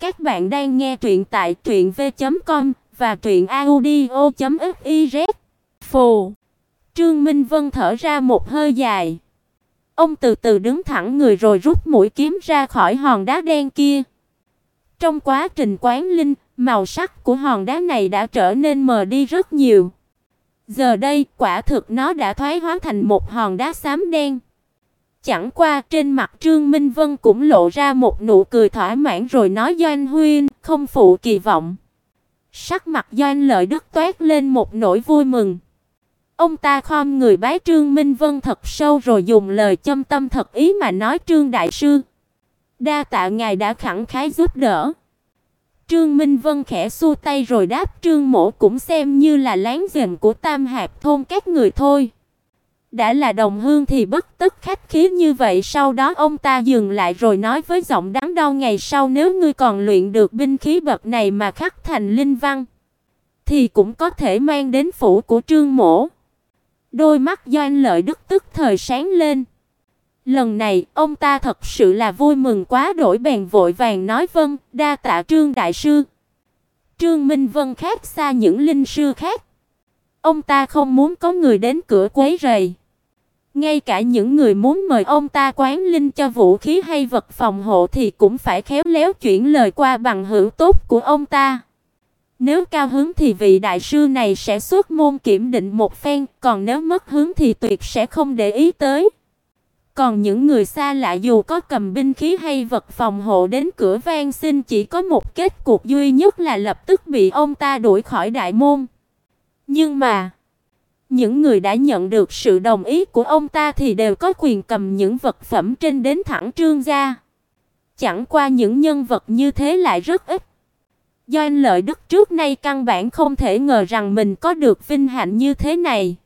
Các bạn đang nghe truyện tại truyệnv.com và truyệnaudio.fiz. Phù. Trương Minh Vân thở ra một hơi dài. Ông từ từ đứng thẳng người rồi rút mũi kiếm ra khỏi hòn đá đen kia. Trong quá trình quán linh, màu sắc của hòn đá này đã trở nên mờ đi rất nhiều. Giờ đây, quả thực nó đã thoái hóa thành một hòn đá xám đen. Chẳng qua trên mặt Trương Minh Vân cũng lộ ra một nụ cười thỏa mãn rồi nói Doanh huynh, không phụ kỳ vọng. Sắc mặt Doanh Lợi Đức toát lên một nỗi vui mừng. Ông ta khom người bái Trương Minh Vân thật sâu rồi dùng lời châm tâm thật ý mà nói Trương đại sư, đa tạ ngài đã khẳng khái giúp đỡ. Trương Minh Vân khẽ xua tay rồi đáp Trương Mỗ cũng xem như là láng giềng của Tam Hạp thôn các người thôi. Đã là đồng hương thì bất tức khách khí như vậy, sau đó ông ta dừng lại rồi nói với giọng đắng đau ngày sau nếu ngươi còn luyện được binh khí bậc này mà khắc thành linh văn thì cũng có thể mang đến phủ của Trương Mỗ. Đôi mắt Doanh Lợi Đức tức thời sáng lên. Lần này, ông ta thật sự là vui mừng quá đổi bèn vội vàng nói vâng, đa tạ Trương đại sư. Trương Minh Vân khác xa những linh sư khác. Ông ta không muốn có người đến cửa quấy rầy. Ngay cả những người muốn mời ông ta quán linh cho vũ khí hay vật phòng hộ thì cũng phải khéo léo chuyển lời qua bằng hữu tốt của ông ta. Nếu cao hứng thì vị đại sư này sẽ xuất môn kiểm định một phen, còn nếu mất hướng thì tuyệt sẽ không để ý tới. Còn những người xa lạ dù có cầm binh khí hay vật phòng hộ đến cửa vang xin chỉ có một kết cục duy nhất là lập tức bị ông ta đuổi khỏi đại môn. Nhưng mà, những người đã nhận được sự đồng ý của ông ta thì đều có quyền cầm những vật phẩm trên đến thẳng trương gia. Chẳng qua những nhân vật như thế lại rất ít. Do anh lợi đức trước nay căn bản không thể ngờ rằng mình có được vinh hạnh như thế này.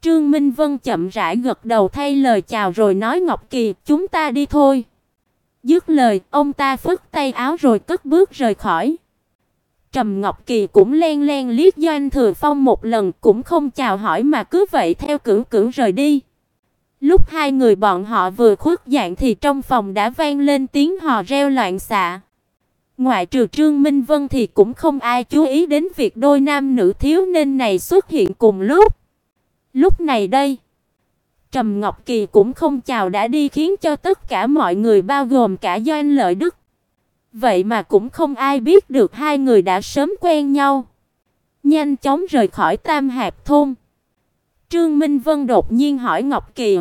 Trương Minh Vân chậm rãi gật đầu thay lời chào rồi nói Ngọc Kỳ, chúng ta đi thôi. Dứt lời, ông ta phất tay áo rồi cất bước rời khỏi. Trầm Ngọc Kỳ cũng len len liếc Doanh Thừa Phong một lần, cũng không chào hỏi mà cứ vậy theo cửu cửu rời đi. Lúc hai người bọn họ vừa khuất dạng thì trong phòng đã vang lên tiếng hò reo loạn xạ. Ngoại trừ Trương Minh Vân thì cũng không ai chú ý đến việc đôi nam nữ thiếu nên này xuất hiện cùng lúc. Lúc này đây, Trầm Ngọc Kỳ cũng không chào đã đi khiến cho tất cả mọi người bao gồm cả Doanh Lợi Đức. Vậy mà cũng không ai biết được hai người đã sớm quen nhau. Nhanh chóng rời khỏi Tam Hạp thôn. Trương Minh Vân đột nhiên hỏi Ngọc Kỳ: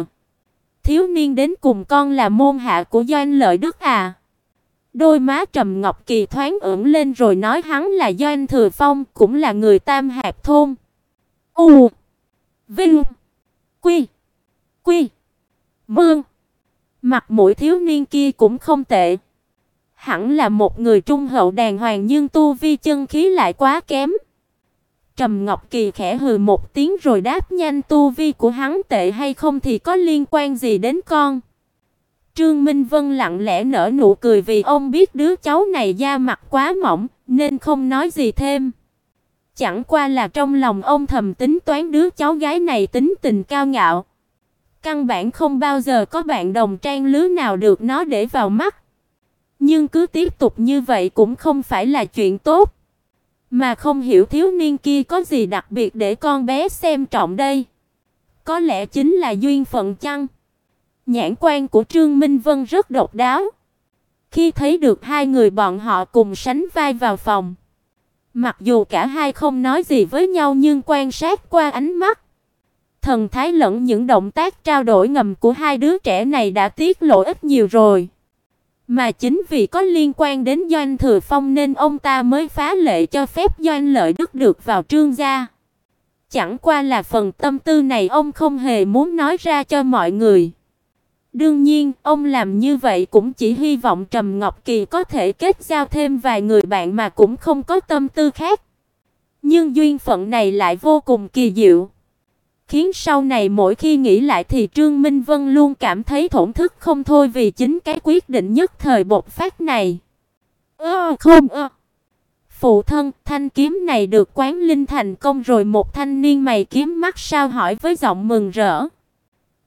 "Thiếu niên đến cùng con là môn hạ của Doanh Lợi Đức à?" Đôi má Trầm Ngọc Kỳ thoáng ửng lên rồi nói hắn là Doanh Thừa Phong, cũng là người Tam Hạp thôn. U Vinh. Quy. Quy. Mương. Mặt mũi thiếu niên kia cũng không tệ. Hẳn là một người trung hậu đàng hoàng nhưng tu vi chân khí lại quá kém. Trầm Ngọc Kỳ khẽ hừ một tiếng rồi đáp nhanh, tu vi của hắn tệ hay không thì có liên quan gì đến con. Trương Minh Vân lặng lẽ nở nụ cười vì ông biết đứa cháu này da mặt quá mỏng, nên không nói gì thêm. Chẳng qua là trong lòng ông thầm tính toán đứa cháu gái này tính tình cao ngạo. Căn bản không bao giờ có bạn đồng trang lứa nào được nó để vào mắt. Nhưng cứ tiếp tục như vậy cũng không phải là chuyện tốt. Mà không hiểu thiếu niên kia có gì đặc biệt để con bé xem trọng đây. Có lẽ chính là duyên phận chăng? Nhãn quan của Trương Minh Vân rất độc đáo. Khi thấy được hai người bọn họ cùng sánh vai vào phòng, Mặc dù cả hai không nói gì với nhau nhưng quan sát qua ánh mắt, thần thái lẫn những động tác trao đổi ngầm của hai đứa trẻ này đã tiết lộ ít nhiều rồi. Mà chính vì có liên quan đến Doanh Thừa Phong nên ông ta mới phá lệ cho phép Doanh Lợi Đức được vào trương gia. Chẳng qua là phần tâm tư này ông không hề muốn nói ra cho mọi người. Đương nhiên, ông làm như vậy cũng chỉ hy vọng Trầm Ngọc Kỳ có thể kết giao thêm vài người bạn mà cũng không có tâm tư khác. Nhưng duyên phận này lại vô cùng kỳ diệu, khiến sau này mỗi khi nghĩ lại thì Trương Minh Vân luôn cảm thấy thổn thức không thôi vì chính cái quyết định nhất thời bộc phát này. Ơ không ơ. Phụ thân, thanh kiếm này được quán linh thành công rồi một thanh niên mày kiếm mắt sao hỏi với giọng mừng rỡ.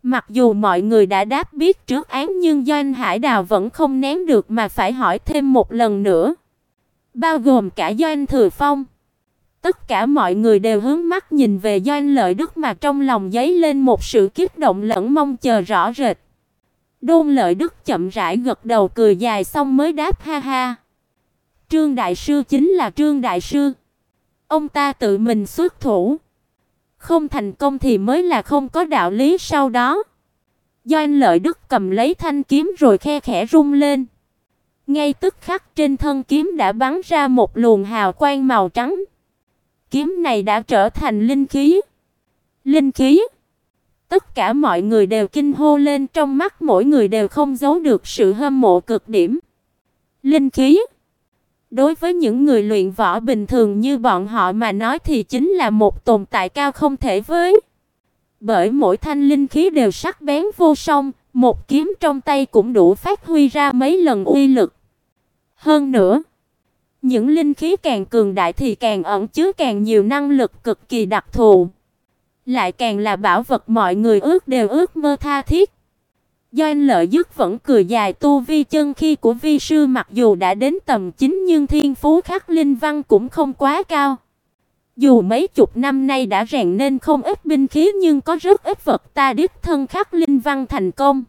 Mặc dù mọi người đã đáp biết trước án nhưng Doanh Hải Đào vẫn không nén được mà phải hỏi thêm một lần nữa. Bao gồm cả Doanh Thừa Phong. Tất cả mọi người đều hướng mắt nhìn về Doanh Lợi Đức mà trong lòng dấy lên một sự kích động lẫn mong chờ rõ rệt. Đôn Lợi Đức chậm rãi gật đầu cười dài xong mới đáp, ha ha. Trương đại sư chính là Trương đại sư. Ông ta tự mình xuất thủ. Không thành công thì mới là không có đạo lý sau đó. Doanh Lợi Đức cầm lấy thanh kiếm rồi khe khẽ rung lên. Ngay tức khắc trên thân kiếm đã bắn ra một luồng hào quang màu trắng. Kiếm này đã trở thành linh khí. Linh khí? Tất cả mọi người đều kinh hô lên, trong mắt mỗi người đều không giấu được sự hâm mộ cực điểm. Linh khí? Đối với những người luyện võ bình thường như bọn họ mà nói thì chính là một tồn tại cao không thể với. Bởi mỗi thanh linh khí đều sắc bén vô song, một kiếm trong tay cũng đủ phát huy ra mấy lần uy lực. Hơn nữa, những linh khí càng cường đại thì càng ẩn chứa càng nhiều năng lực cực kỳ đặc thù, lại càng là bảo vật mọi người ước đều ước mơ tha thiết. Doanh Lợi Dứt vẫn cười dài tu vi chân khi của vi sư mặc dù đã đến tầm chính nhưng thiên phú khắc linh văn cũng không quá cao. Dù mấy chục năm nay đã rèn nên không ít binh khí nhưng có rất ít vật ta đích thân khắc linh văn thành công.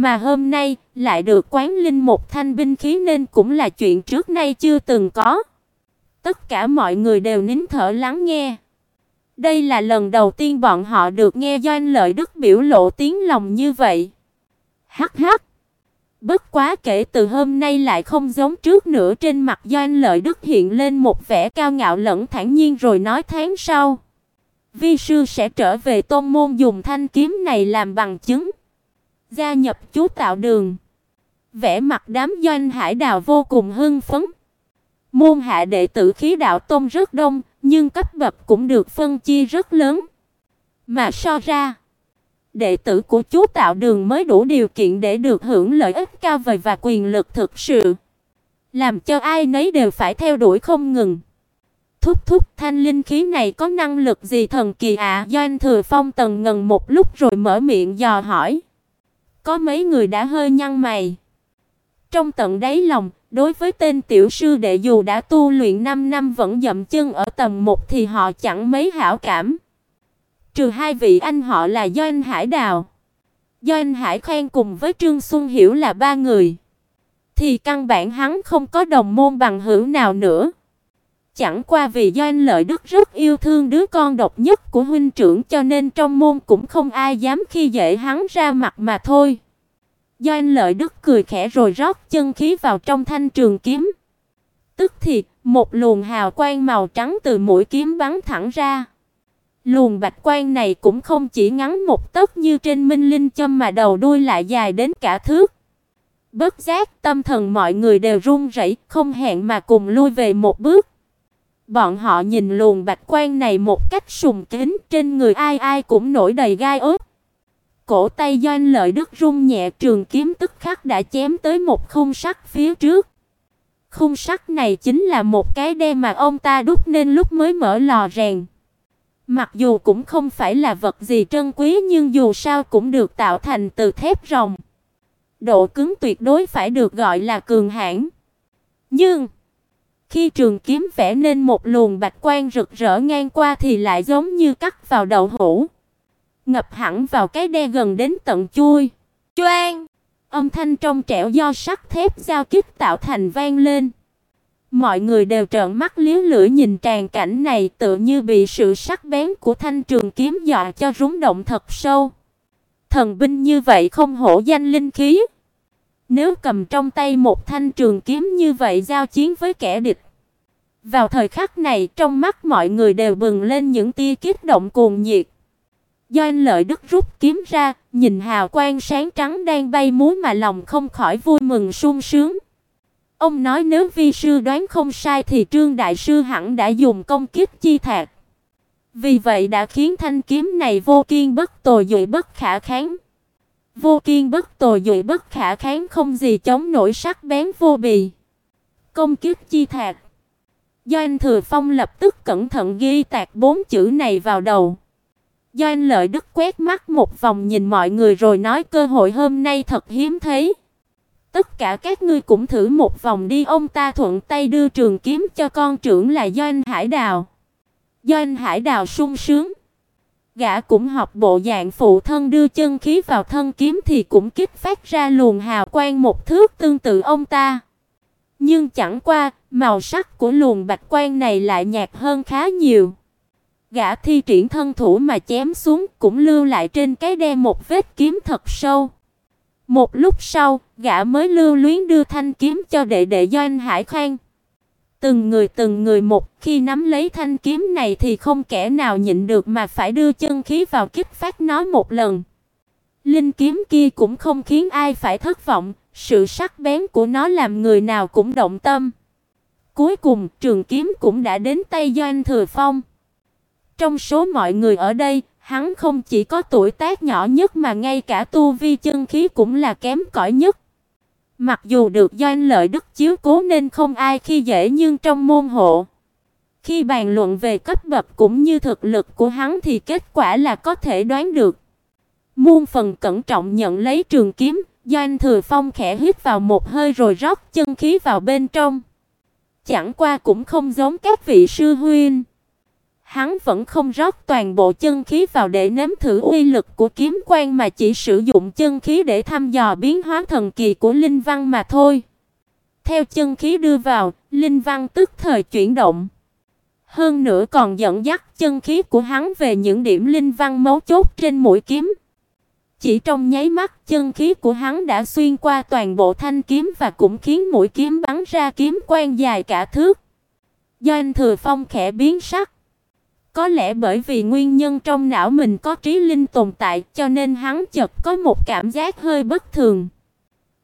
Mà hôm nay lại được quán linh một thanh binh khí nên cũng là chuyện trước nay chưa từng có. Tất cả mọi người đều nín thở lắng nghe. Đây là lần đầu tiên bọn họ được nghe Doanh Lợi Đức biểu lộ tiếng lòng như vậy. Hắc hắc. Bất quá kể từ hôm nay lại không giống trước nữa, trên mặt Doanh Lợi Đức hiện lên một vẻ cao ngạo lẫn thản nhiên rồi nói tháng sau, vi sư sẽ trở về tôn môn dùng thanh kiếm này làm bằng chứng, gia nhập chú tạo đường. Vẻ mặt đám Doanh Hải Đào vô cùng hưng phấn. Môn hạ đệ tử khí đạo tông rất đông, nhưng cấp bậc cũng được phân chia rất lớn. Mà so ra, đệ tử của chú tạo đường mới đủ điều kiện để được hưởng lợi ích cao vời và quyền lực thực sự, làm cho ai nấy đều phải theo đuổi không ngừng. Thúc thúc thanh linh khí này có năng lực gì thần kỳ ạ? À? Doanh Thừa Phong tần ngần một lúc rồi mở miệng dò hỏi. Có mấy người đã hơi nhăn mày. Trong tận đáy lòng, đối với tên tiểu sư đệ dù đã tu luyện 5 năm vẫn dậm chân ở tầm 1 thì họ chẳng mấy hảo cảm. Trừ hai vị anh họ là Doanh Hải Đào, Doanh Hải Khang cùng với Trương Xuân Hiểu là ba người, thì căn bản hắn không có đồng môn bằng hữu nào nữa. Chẳng qua vì Doanh Lợi Đức rất yêu thương đứa con độc nhất của huynh trưởng cho nên trong môn cũng không ai dám khi dễ hắn ra mặt mà thôi. Doanh Lợi Đức cười khẽ rồi rót chân khí vào trong thanh trường kiếm. Tức thì, một luồng hào quang màu trắng từ mũi kiếm bắn thẳng ra. Luồng bạch quang này cũng không chỉ ngắn một tấc như trên Minh Linh châm mà đầu đuôi lại dài đến cả thước. Bất giác tâm thần mọi người đều run rẩy, không hẹn mà cùng lui về một bước. Bọn họ nhìn luồng bạch quang này một cách sùng kính, trên người ai ai cũng nổi đầy gai ớt. Cổ tay Doanh Lợi Đức rung nhẹ, trường kiếm tức khắc đã chém tới một khung sắt phía trước. Khung sắt này chính là một cái đe mà ông ta đúc nên lúc mới mở lò rèn. Mặc dù cũng không phải là vật gì trân quý nhưng dù sao cũng được tạo thành từ thép rồng Độ cứng tuyệt đối phải được gọi là cường hãn. Nhưng khi trường kiếm vẽ nên một luồng bạch quang rực rỡ ngang qua thì lại giống như cắt vào đậu hũ, ngập hẳn vào cái đe gần đến tận chui. Choang! Âm thanh trong trẻo do sắt thép giao kích tạo thành vang lên. Mọi người đều trợn mắt liếu lưỡi nhìn tràn cảnh này tựa như bị sự sắc bén của thanh trường kiếm dọa cho rúng động thật sâu. Thần binh như vậy không hổ danh linh khí. Nếu cầm trong tay một thanh trường kiếm như vậy giao chiến với kẻ địch. Vào thời khắc này trong mắt mọi người đều bừng lên những tia kích động cuồng nhiệt. Do anh lợi đức rút kiếm ra, nhìn hào quang sáng trắng đang bay múa mà lòng không khỏi vui mừng sung sướng. Ông nói nếu vi sư đoán không sai thì Trương đại sư hẳn đã dùng công kiếp chi thạc. Vì vậy đã khiến thanh kiếm này vô kiên bất tồi dụy bất khả kháng. Vô kiên bất tồi dụy bất khả kháng không gì chống nổi sắc bén vô bì. Công kiếp chi thạc. Do anh Thừa Phong lập tức cẩn thận ghi tạc bốn chữ này vào đầu. Doanh Lợi Đức quét mắt một vòng nhìn mọi người rồi nói cơ hội hôm nay thật hiếm thấy. Tất cả các ngươi cũng thử một vòng đi, ông ta thuận tay đưa trường kiếm cho con trưởng là Doanh Hải Đào. Doanh Hải Đào sung sướng. Gã cũng học bộ dạng phụ thân đưa chân khí vào thân kiếm thì cũng kích phát ra luồng hào quang một thước tương tự ông ta. Nhưng chẳng qua, màu sắc của luồng bạch quang này lại nhạt hơn khá nhiều. Gã thi triển thân thủ mà chém xuống cũng lưu lại trên cái đe một vết kiếm thật sâu. Một lúc sau, gã mới lưu luyến đưa thanh kiếm cho đệ đệ Doanh Hải Khang. Từng người từng người một, khi nắm lấy thanh kiếm này thì không kẻ nào nhịn được mà phải đưa chân khí vào kích phát nó một lần. Linh kiếm kia cũng không khiến ai phải thất vọng, sự sắc bén của nó làm người nào cũng động tâm. Cuối cùng, trường kiếm cũng đã đến tay Doanh Thừa Phong. Trong số mọi người ở đây, hắn không chỉ có tuổi tác nhỏ nhất mà ngay cả tu vi chân khí cũng là kém cỏi nhất. Mặc dù được Doanh Lợi Đức chiếu cố nên không ai khi dễ nhưng trong môn hộ, khi bàn luận về cấp bậc cũng như thực lực của hắn thì kết quả là có thể đoán được. Muôn phần cẩn trọng nhận lấy trường kiếm, Doanh Thừa Phong khẽ hít vào một hơi rồi rót chân khí vào bên trong. Chẳng qua cũng không giống các vị sư huynh. Hắn vẫn không rót toàn bộ chân khí vào để nếm thử uy lực của kiếm quang mà chỉ sử dụng chân khí để thăm dò biến hóa thần kỳ của linh văn mà thôi. Theo chân khí đưa vào, linh văn tức thời chuyển động. Hơn nữa còn dẫn dắt chân khí của hắn về những điểm linh văn mấu chốt trên mũi kiếm. Chỉ trong nháy mắt, chân khí của hắn đã xuyên qua toàn bộ thanh kiếm và cũng khiến mũi kiếm bắn ra kiếm quang dài cả thước. Do anh Thừa Phong khẽ biến sắc. Có lẽ bởi vì nguyên nhân trong não mình có trí linh tồn tại, cho nên hắn chợt có một cảm giác hơi bất thường.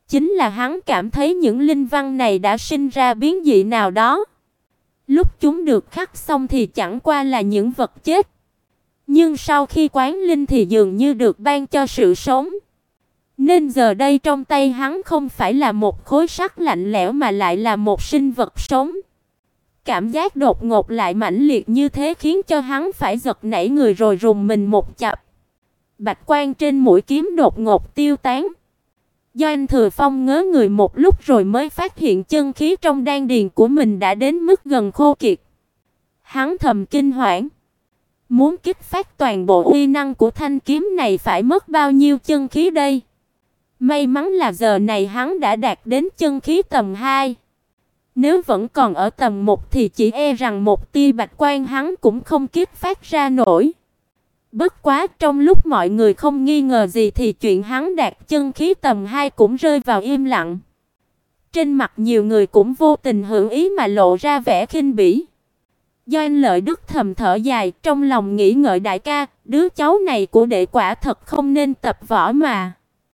Chính là hắn cảm thấy những linh văn này đã sinh ra biến dị nào đó. Lúc chúng được khắc xong thì chẳng qua là những vật chết. Nhưng sau khi quán linh thì dường như được ban cho sự sống. Nên giờ đây trong tay hắn không phải là một khối sắt lạnh lẽo mà lại là một sinh vật sống. Cảm giác đột ngột lại mãnh liệt như thế khiến cho hắn phải giật nảy người rồi rùng mình một chập. Bạch quang trên mũi kiếm đột ngột tiêu tán. Do anh Thừa Phong ngớ người một lúc rồi mới phát hiện chân khí trong đan điền của mình đã đến mức gần khô kiệt. Hắn thầm kinh hoảng. Muốn kích phát toàn bộ uy năng của thanh kiếm này phải mất bao nhiêu chân khí đây? May mắn là giờ này hắn đã đạt đến chân khí tầm 2. Nếu vẫn còn ở tầm 1 thì chỉ e rằng một tia bạch quan hắn cũng không kiếp phát ra nổi. Bất quá trong lúc mọi người không nghi ngờ gì thì chuyện hắn đạt chân khí tầm 2 cũng rơi vào im lặng. Trên mặt nhiều người cũng vô tình hưởng ý mà lộ ra vẻ khinh bỉ. Do anh lợi đức thầm thở dài, trong lòng nghĩ ngợi đại ca, đứa cháu này của đệ quả thật không nên tập võ mà.